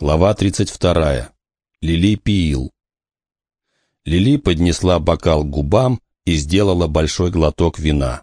Глава 32. Лили пил. Лили поднесла бокал к губам и сделала большой глоток вина.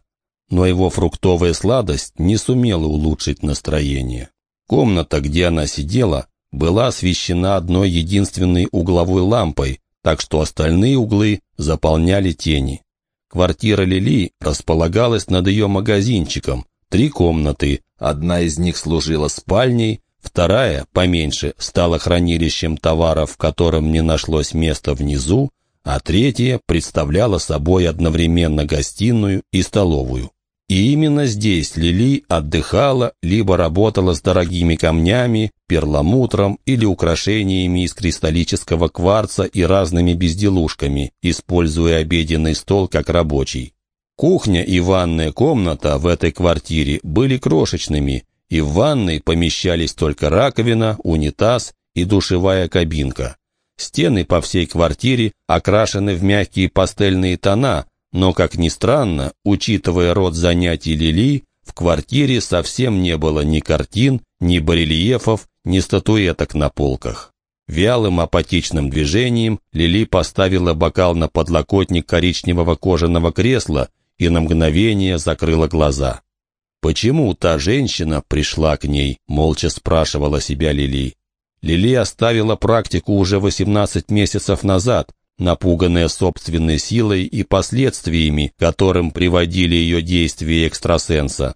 Но его фруктовая сладость не сумела улучшить настроение. Комната, где она сидела, была освещена одной единственной угловой лампой, так что остальные углы заполняли тени. Квартира Лили располагалась над ее магазинчиком. Три комнаты, одна из них служила спальней, Вторая, поменьше, стала хранилищем товаров, в котором не нашлось места внизу, а третья представляла собой одновременно гостиную и столовую. И именно здесь Лили отдыхала, либо работала с дорогими камнями, перламутром или украшениями из кристаллического кварца и разными безделушками, используя обеденный стол как рабочий. Кухня и ванная комната в этой квартире были крошечными, и в ванной помещались только раковина, унитаз и душевая кабинка. Стены по всей квартире окрашены в мягкие пастельные тона, но, как ни странно, учитывая род занятий Лили, в квартире совсем не было ни картин, ни барельефов, ни статуэток на полках. Вялым апатичным движением Лили поставила бокал на подлокотник коричневого кожаного кресла и на мгновение закрыла глаза. Почему та женщина пришла к ней, молча спрашивала себя Лили. Лили оставила практику уже 18 месяцев назад, напуганная собственной силой и последствиями, которым приводили ее действия экстрасенса.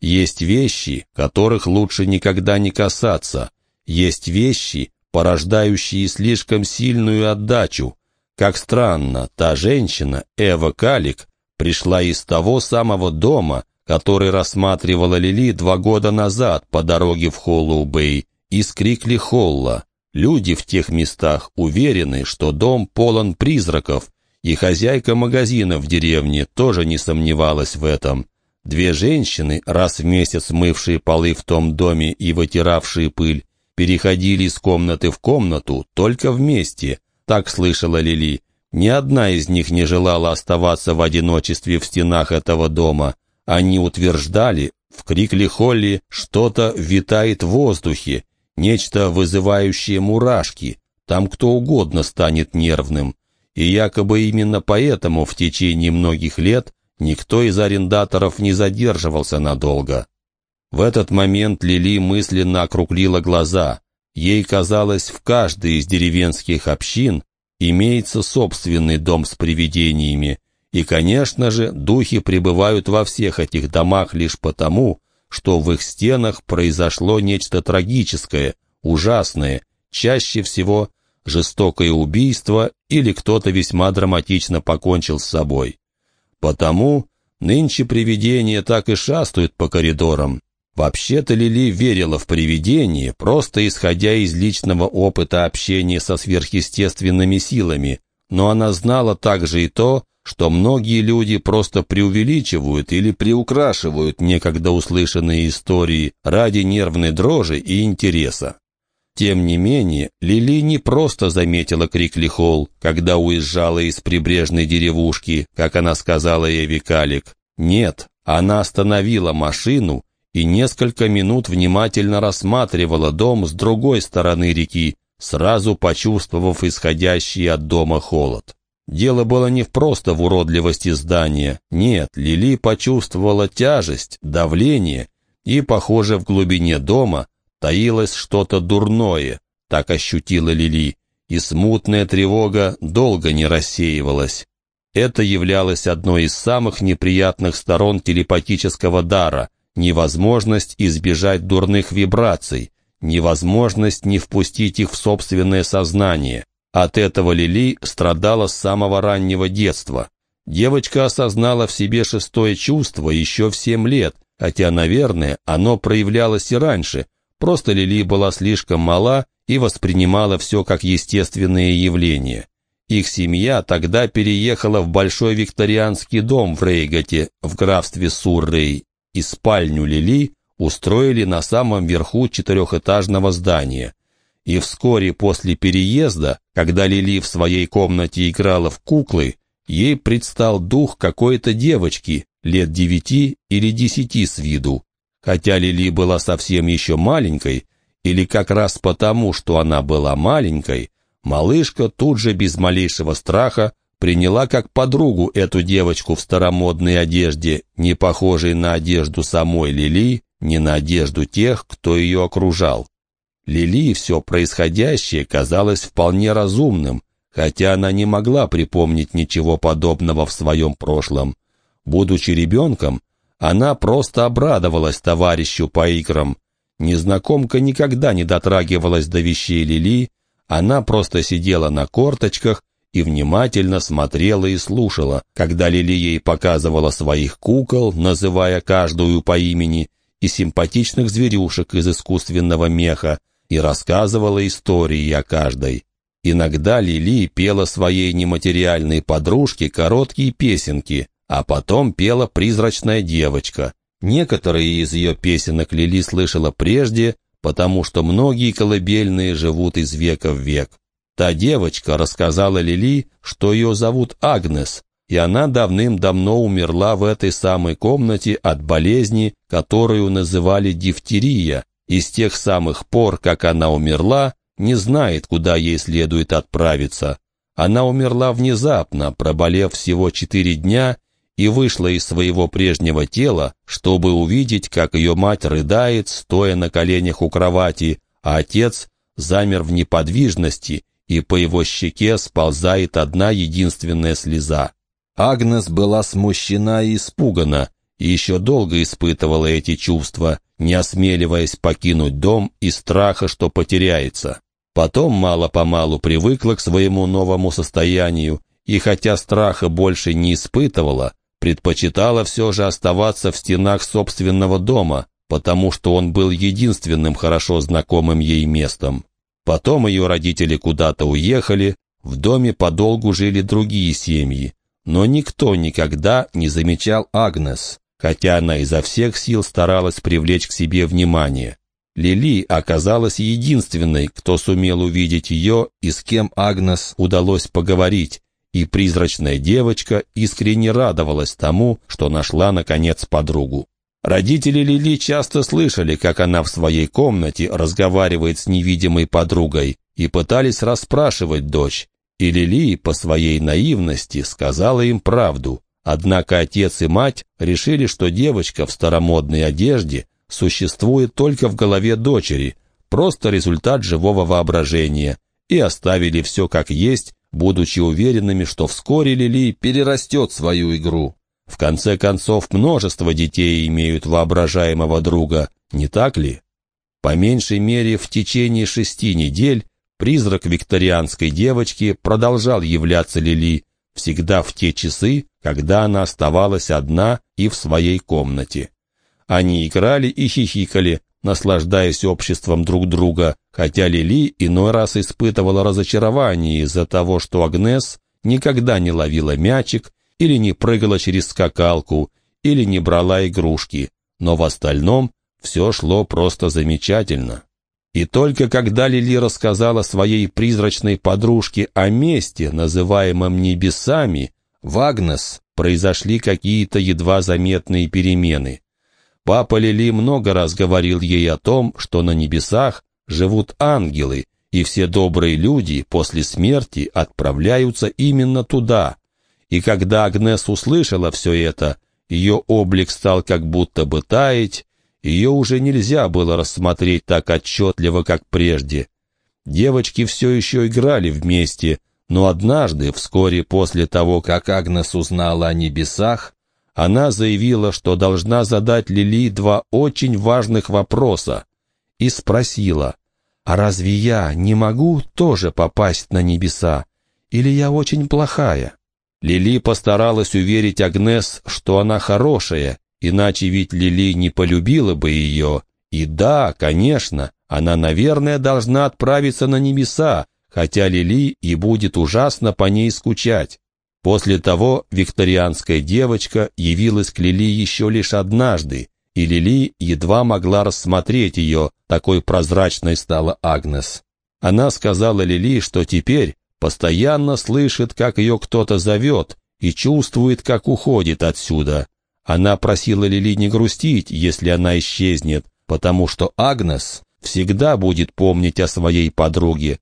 Есть вещи, которых лучше никогда не касаться. Есть вещи, порождающие слишком сильную отдачу. Как странно, та женщина, Эва Калик, пришла из того самого дома, который рассматривала Лили два года назад по дороге в Холлоу-Бэй из Крикли-Холла. Люди в тех местах уверены, что дом полон призраков, и хозяйка магазина в деревне тоже не сомневалась в этом. Две женщины, раз в месяц мывшие полы в том доме и вытиравшие пыль, переходили из комнаты в комнату только вместе, так слышала Лили. Ни одна из них не желала оставаться в одиночестве в стенах этого дома. Они утверждали, в Крикли-Холли что-то витает в воздухе, нечто вызывающее мурашки, там кто угодно станет нервным. И якобы именно поэтому в течение многих лет никто из арендаторов не задерживался надолго. В этот момент Лили мысленно округлила глаза. Ей казалось, в каждой из деревенских общин имеется собственный дом с привидениями, и, конечно же, духи пребывают во всех этих домах лишь потому, что в их стенах произошло нечто трагическое, ужасное, чаще всего жестокое убийство или кто-то весьма драматично покончил с собой. Потому нынче привидения так и шастают по коридорам. Вообще-то Лили верила в привидения, просто исходя из личного опыта общения со сверхъестественными силами, но она знала также и то, что многие люди просто преувеличивают или приукрашивают некогда услышанные истории ради нервной дрожи и интереса. Тем не менее, Лили не просто заметила Крикли Холл, когда уезжала из прибрежной деревушки, как она сказала Эви Калик. Нет, она остановила машину и несколько минут внимательно рассматривала дом с другой стороны реки, сразу почувствовав исходящий от дома холод. Дело было не просто в уродливости здания. Нет, Лили почувствовала тяжесть, давление, и, похоже, в глубине дома таилось что-то дурное, так ощутила Лили, и смутная тревога долго не рассеивалась. Это являлось одной из самых неприятных сторон телепатического дара — невозможность избежать дурных вибраций, невозможность не впустить их в собственное сознание. От этого Лили страдала с самого раннего детства. Девочка осознала в себе шестое чувство еще в семь лет, хотя, наверное, оно проявлялось и раньше. Просто Лили была слишком мала и воспринимала все как естественное явление. Их семья тогда переехала в большой викторианский дом в Рейгате, в графстве Суррей, и спальню Лили устроили на самом верху четырехэтажного здания – и вскоре после переезда, когда Лили в своей комнате играла в куклы, ей предстал дух какой-то девочки, лет девяти или десяти с виду. Хотя Лили была совсем еще маленькой, или как раз потому, что она была маленькой, малышка тут же без малейшего страха приняла как подругу эту девочку в старомодной одежде, не похожей на одежду самой Лили, не на одежду тех, кто ее окружал. Лили все происходящее казалось вполне разумным, хотя она не могла припомнить ничего подобного в своем прошлом. Будучи ребенком, она просто обрадовалась товарищу по играм. Незнакомка никогда не дотрагивалась до вещей Лили, она просто сидела на корточках и внимательно смотрела и слушала, когда Лили ей показывала своих кукол, называя каждую по имени, и симпатичных зверюшек из искусственного меха, и рассказывала истории о каждой. Иногда Лили пела своей нематериальной подружке короткие песенки, а потом пела «Призрачная девочка». Некоторые из ее песенок Лили слышала прежде, потому что многие колыбельные живут из века в век. Та девочка рассказала Лили, что ее зовут Агнес, и она давным-давно умерла в этой самой комнате от болезни, которую называли дифтерия, и с тех самых пор, как она умерла, не знает, куда ей следует отправиться. Она умерла внезапно, проболев всего четыре дня, и вышла из своего прежнего тела, чтобы увидеть, как ее мать рыдает, стоя на коленях у кровати, а отец замер в неподвижности и по его щеке сползает одна единственная слеза. Агнес была смущена и испугана, и еще долго испытывала эти чувства, не осмеливаясь покинуть дом из страха, что потеряется. Потом мало-помалу привыкла к своему новому состоянию, и хотя страха больше не испытывала, предпочитала все же оставаться в стенах собственного дома, потому что он был единственным хорошо знакомым ей местом. Потом ее родители куда-то уехали, в доме подолгу жили другие семьи, но никто никогда не замечал Агнес, хотя она изо всех сил старалась привлечь к себе внимание. Лили оказалась единственной, кто сумел увидеть ее и с кем Агнес удалось поговорить, и призрачная девочка искренне радовалась тому, что нашла, наконец, подругу. Родители Лили часто слышали, как она в своей комнате разговаривает с невидимой подругой, и пытались расспрашивать дочь. И Лили по своей наивности сказала им правду. Однако отец и мать решили, что девочка в старомодной одежде существует только в голове дочери, просто результат живого воображения, и оставили все как есть, будучи уверенными, что вскоре Лили перерастет свою игру. В конце концов, множество детей имеют воображаемого друга, не так ли? По меньшей мере, в течение шести недель призрак викторианской девочки продолжал являться Лили, всегда в те часы, когда она оставалась одна и в своей комнате. Они играли и хихикали, наслаждаясь обществом друг друга, хотя Лили иной раз испытывала разочарование из-за того, что Агнес никогда не ловила мячик или не прыгала через скакалку, или не брала игрушки, но в остальном все шло просто замечательно. И только когда Лили рассказала своей призрачной подружке о месте, называемом небесами, в Агнес произошли какие-то едва заметные перемены. Папа Лили много раз говорил ей о том, что на небесах живут ангелы, и все добрые люди после смерти отправляются именно туда, и когда Агнес услышала все это, ее облик стал как будто бы таять, ее уже нельзя было рассмотреть так отчетливо, как прежде. Девочки все еще играли вместе, но однажды, вскоре после того, как Агнес узнала о небесах, она заявила, что должна задать Лили два очень важных вопроса, и спросила, «А разве я не могу тоже попасть на небеса? Или я очень плохая?» Лили постаралась уверить Агнес, что она хорошая, иначе ведь Лили не полюбила бы ее. И да, конечно, она, наверное, должна отправиться на небеса, хотя Лили и будет ужасно по ней скучать. После того викторианская девочка явилась к Лили еще лишь однажды, и Лили едва могла рассмотреть ее, такой прозрачной стала Агнес. Она сказала Лили, что теперь, постоянно слышит, как ее кто-то зовет, и чувствует, как уходит отсюда. Она просила Лили не грустить, если она исчезнет, потому что Агнес всегда будет помнить о своей подруге.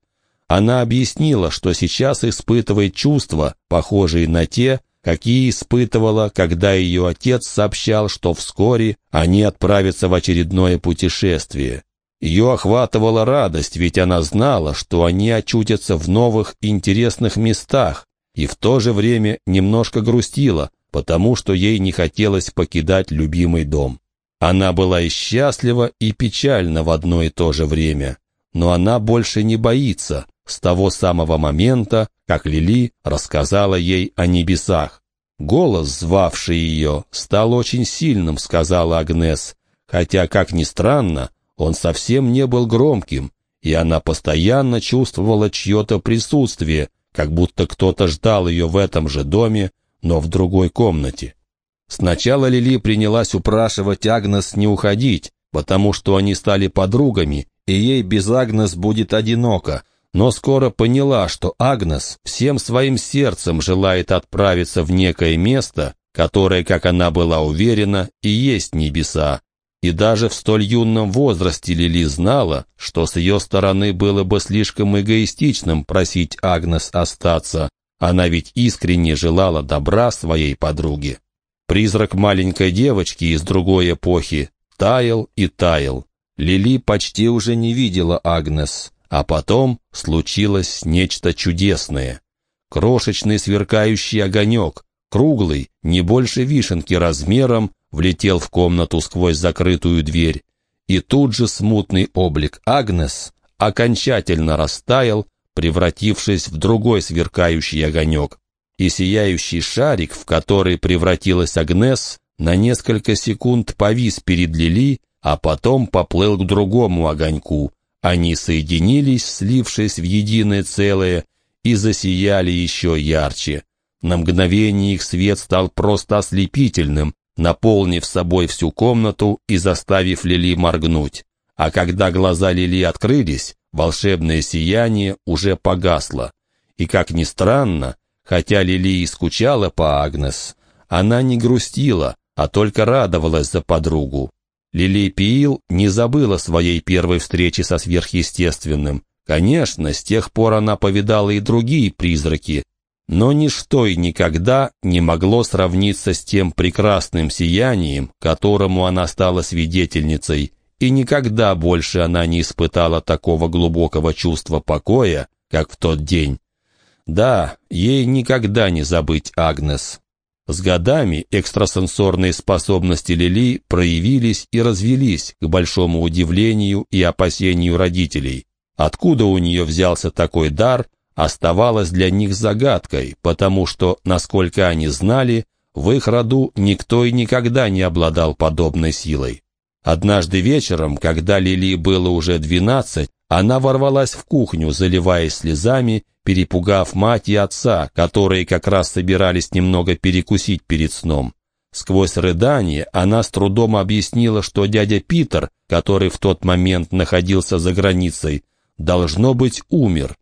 Она объяснила, что сейчас испытывает чувства, похожие на те, какие испытывала, когда ее отец сообщал, что вскоре они отправятся в очередное путешествие. Ее охватывала радость, ведь она знала, что они очутятся в новых интересных местах, и в то же время немножко грустила, потому что ей не хотелось покидать любимый дом. Она была и счастлива, и печальна в одно и то же время, но она больше не боится с того самого момента, как Лили рассказала ей о небесах. Голос, звавший ее, стал очень сильным, сказала Агнес, хотя, как ни странно, он совсем не был громким, и она постоянно чувствовала чье-то присутствие, как будто кто-то ждал ее в этом же доме, но в другой комнате. Сначала Лили принялась упрашивать Агнес не уходить, потому что они стали подругами, и ей без Агнес будет одиноко, но скоро поняла, что Агнес всем своим сердцем желает отправиться в некое место, которое, как она была уверена, и есть небеса, и даже в столь юном возрасте Лили знала, что с ее стороны было бы слишком эгоистичным просить Агнес остаться. Она ведь искренне желала добра своей подруге. Призрак маленькой девочки из другой эпохи таял и таял. Лили почти уже не видела Агнес, а потом случилось нечто чудесное. Крошечный сверкающий огонек, круглый, не больше вишенки размером, влетел в комнату сквозь закрытую дверь, и тут же смутный облик Агнес окончательно растаял, превратившись в другой сверкающий огонек. И сияющий шарик, в который превратилась Агнес, на несколько секунд повис перед Лили, а потом поплыл к другому огоньку. Они соединились, слившись в единое целое, и засияли еще ярче. На мгновение их свет стал просто ослепительным, наполнив собой всю комнату и заставив Лили моргнуть. А когда глаза Лили открылись, волшебное сияние уже погасло. И, как ни странно, хотя Лили и скучала по Агнес, она не грустила, а только радовалась за подругу. Лили Пиил не забыла своей первой встречи со сверхъестественным. Конечно, с тех пор она повидала и другие призраки, но ничто и никогда не могло сравниться с тем прекрасным сиянием, которому она стала свидетельницей, и никогда больше она не испытала такого глубокого чувства покоя, как в тот день. Да, ей никогда не забыть Агнес. С годами экстрасенсорные способности Лили проявились и развелись к большому удивлению и опасению родителей. Откуда у нее взялся такой дар, оставалось для них загадкой, потому что, насколько они знали, в их роду никто и никогда не обладал подобной силой. Однажды вечером, когда Лили было уже двенадцать, она ворвалась в кухню, заливаясь слезами, перепугав мать и отца, которые как раз собирались немного перекусить перед сном. Сквозь рыдание она с трудом объяснила, что дядя Питер, который в тот момент находился за границей, должно быть умер,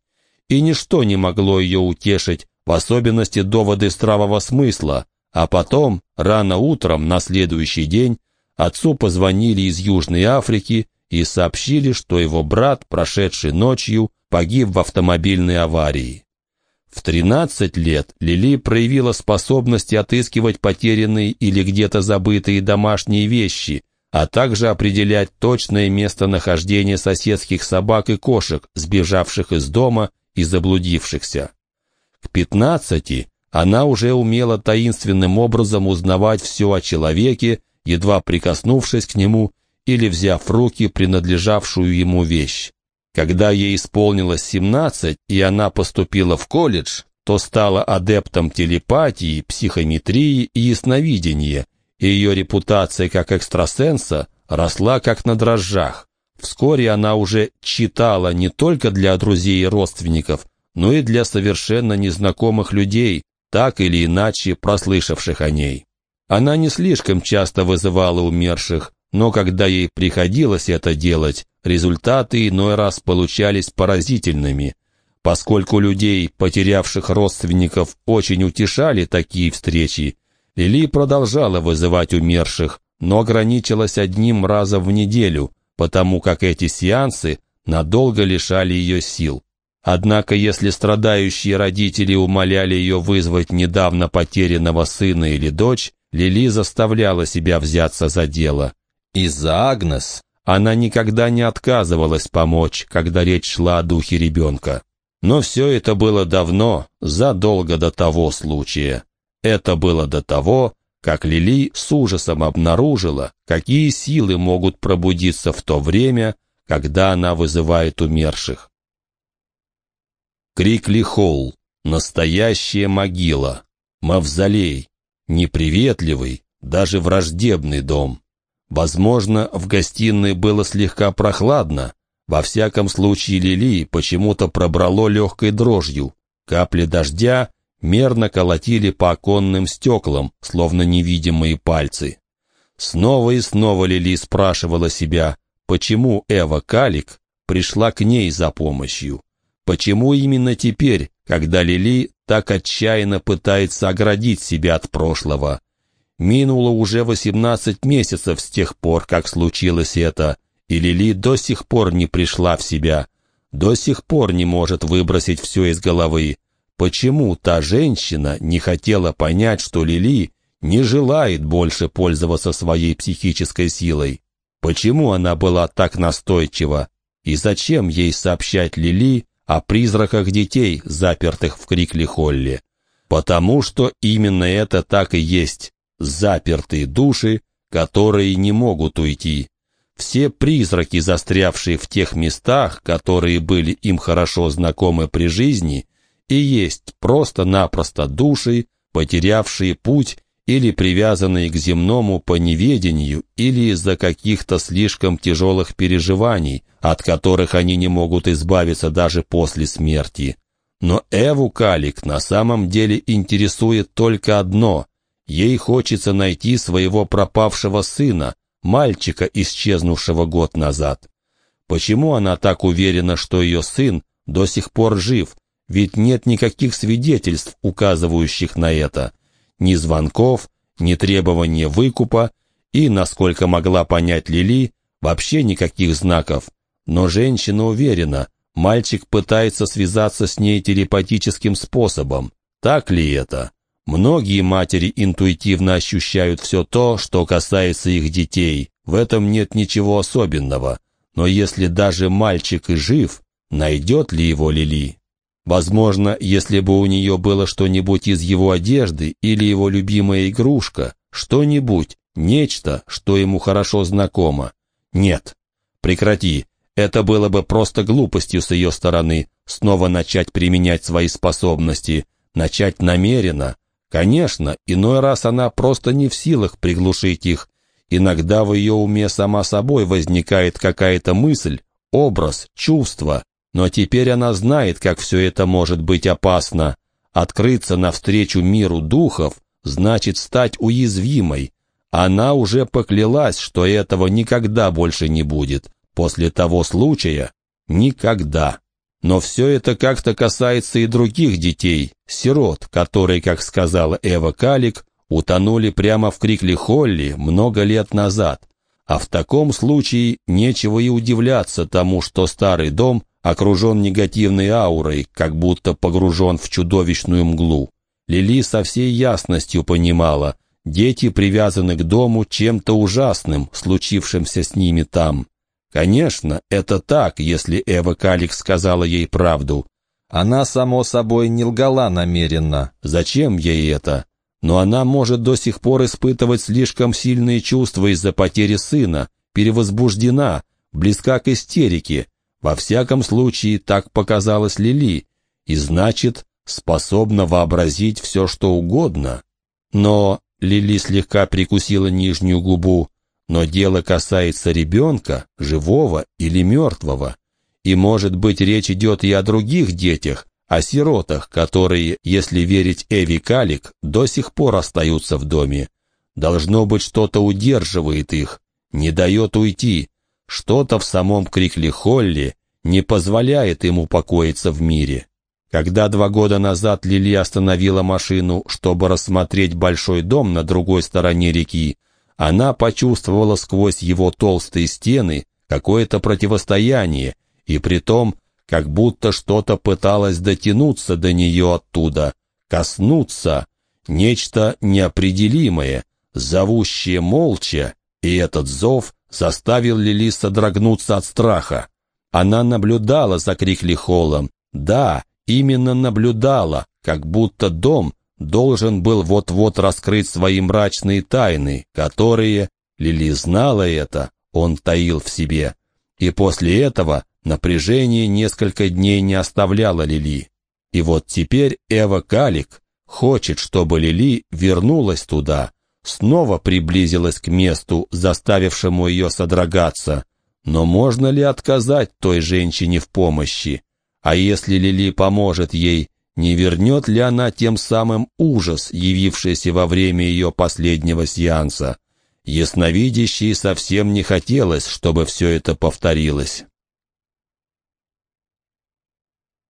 и ничто не могло ее утешить, в особенности доводы здравого смысла, а потом, рано утром на следующий день, отцу позвонили из Южной Африки и сообщили, что его брат, прошедший ночью, погиб в автомобильной аварии. В 13 лет Лили проявила способность отыскивать потерянные или где-то забытые домашние вещи, а также определять точное местонахождение соседских собак и кошек, сбежавших из дома и заблудившихся. К пятнадцати она уже умела таинственным образом узнавать все о человеке, едва прикоснувшись к нему или взяв в руки принадлежавшую ему вещь. Когда ей исполнилось семнадцать и она поступила в колледж, то стала адептом телепатии, психометрии и ясновидения, и ее репутация как экстрасенса росла как на дрожжах. Вскоре она уже читала не только для друзей и родственников, но и для совершенно незнакомых людей, так или иначе прослышавших о ней. Она не слишком часто вызывала умерших, но когда ей приходилось это делать, результаты иной раз получались поразительными. Поскольку людей, потерявших родственников, очень утешали такие встречи, Лили продолжала вызывать умерших, но ограничилась одним разом в неделю, потому как эти сеансы надолго лишали ее сил. Однако, если страдающие родители умоляли ее вызвать недавно потерянного сына или дочь, Лили заставляла себя взяться за дело. Из-за Агнес она никогда не отказывалась помочь, когда речь шла о духе ребенка. Но все это было давно, задолго до того случая. Это было до того, как Лили с ужасом обнаружила, какие силы могут пробудиться в то время, когда она вызывает умерших. Крикли Холл. Настоящая могила. Мавзолей. Неприветливый, даже враждебный дом. Возможно, в гостиной было слегка прохладно. Во всяком случае, Лили почему-то пробрало легкой дрожью. Капли дождя мерно колотили по оконным стеклам, словно невидимые пальцы. Снова и снова Лили спрашивала себя, почему Эва Калик пришла к ней за помощью. Почему именно теперь, когда Лили так отчаянно пытается оградить себя от прошлого? Минуло уже 18 месяцев с тех пор, как случилось это, и Лили до сих пор не пришла в себя, до сих пор не может выбросить все из головы. Почему та женщина не хотела понять, что Лили не желает больше пользоваться своей психической силой? Почему она была так настойчива? И зачем ей сообщать Лили о призраках детей, запертых в Крикли-Холле? Потому что именно это так и есть. Запертые души, которые не могут уйти. Все призраки, застрявшие в тех местах, которые были им хорошо знакомы при жизни, и есть просто-напросто души, потерявшие путь или привязанные к земному по неведению или из-за каких-то слишком тяжелых переживаний, от которых они не могут избавиться даже после смерти. Но Эву Калик на самом деле интересует только одно. Ей хочется найти своего пропавшего сына, мальчика, исчезнувшего год назад. Почему она так уверена, что ее сын до сих пор жив, ведь нет никаких свидетельств, указывающих на это. Ни звонков, ни требования выкупа, и, насколько могла понять Лили, вообще никаких знаков. Но женщина уверена, мальчик пытается связаться с ней телепатическим способом. Так ли это? Многие матери интуитивно ощущают все то, что касается их детей. В этом нет ничего особенного. Но если даже мальчик и жив, найдет ли его Лили? Возможно, если бы у нее было что-нибудь из его одежды или его любимая игрушка, что-нибудь, нечто, что ему хорошо знакомо. Нет, прекрати, это было бы просто глупостью с ее стороны, снова начать применять свои способности, начать намеренно. Конечно, иной раз она просто не в силах приглушить их. Иногда в ее уме сама собой возникает какая-то мысль, образ, чувство, но теперь она знает, как все это может быть опасно. Открыться навстречу миру духов значит стать уязвимой. Она уже поклялась, что этого никогда больше не будет. После того случая никогда. Но все это как-то касается и других детей, сирот, которые, как сказала Эва Калик, утонули прямо в Крикли Холли много лет назад. А в таком случае нечего и удивляться тому, что старый дом окружен негативной аурой, как будто погружен в чудовищную мглу. Лили со всей ясностью понимала, дети привязаны к дому чем-то ужасным, случившимся с ними там. Конечно, это так, если Эва Калик сказала ей правду. Она, само собой, не лгала намеренно. Зачем ей это? Но она может до сих пор испытывать слишком сильные чувства из-за потери сына, перевозбуждена, близка к истерике, во всяком случае, так показалось Лили, и значит, способна вообразить все, что угодно. Но Лили слегка прикусила нижнюю губу, но дело касается ребенка, живого или мертвого. И, может быть, речь идет и о других детях, о сиротах, которые, если верить Эви Калик, до сих пор остаются в доме. Должно быть, что-то удерживает их, не дает уйти, что-то в самом Крикли Холли не позволяет ему покоиться в мире. Когда два года назад Лили остановила машину, чтобы рассмотреть большой дом на другой стороне реки, она почувствовала сквозь его толстые стены, какое-то противостояние, и при том, как будто что-то пыталось дотянуться до нее оттуда, коснуться, нечто неопределимое, зовущее молча, и этот зов заставил Лили содрогнуться от страха. Она наблюдала за Криклихолом, да, именно наблюдала, как будто дом должен был вот-вот раскрыть свои мрачные тайны, которые, Лили знала это, он таил в себе. И после этого напряжение несколько дней не оставляло Лили. И вот теперь Эва Калик хочет, чтобы Лили вернулась туда, снова приблизилась к месту, заставившему ее содрогаться. Но можно ли отказать той женщине в помощи? А если Лили поможет ей, не вернет ли она тем самым ужас, явившийся во время ее последнего сеанса? Ясновидящей совсем не хотелось, чтобы все это повторилось.